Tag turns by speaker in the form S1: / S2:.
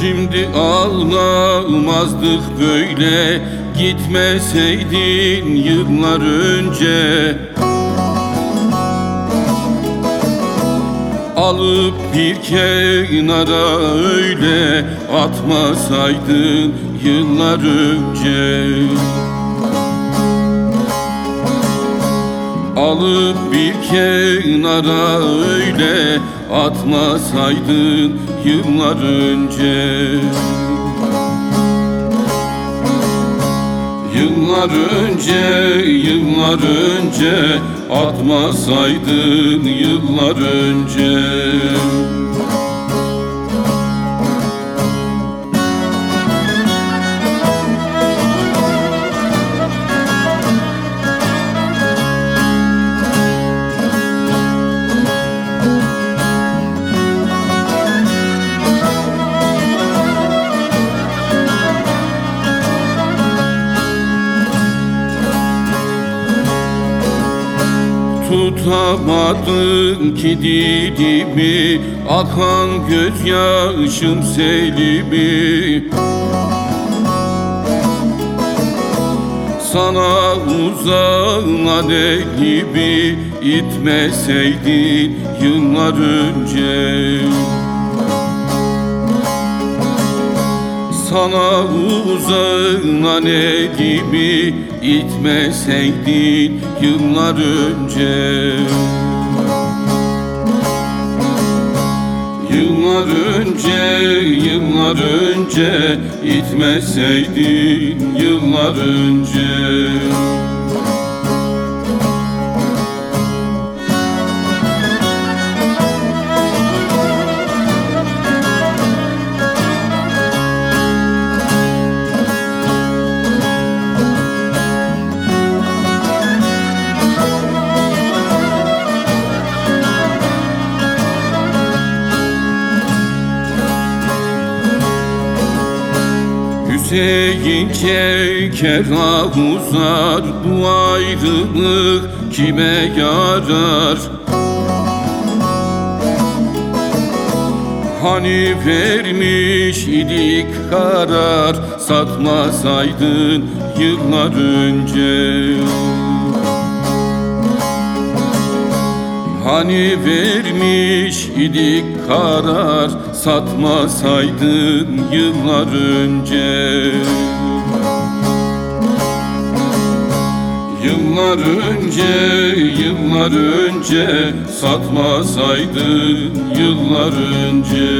S1: Şimdi ağlamazdık böyle Gitmeseydin yıllar önce. Alıp bir kenara öyle Atmasaydın yıllar önce Alıp bir kenara öyle Atmasaydın yıllar önce. Yıllar önce, yıllar önce Atmasaydın yıllar önce Tutamadın ki dilimi Akan gözyaşım selimi. Sana uzanan elimi itmeseydin yıllar önce Sana uzanan elimi itmeseydin yıllar önce? Yıllar önce, yıllar önce itmeseydin yıllar önce Hüseyin ah uzar Bu ayrılık kime yarar? Hani vermiş idik karar Satmasaydın yıllar önce Hani vermiş idik karar Satmasaydın yıllar önce. Yıllar önce, yıllar önce Satmasaydın yıllar önce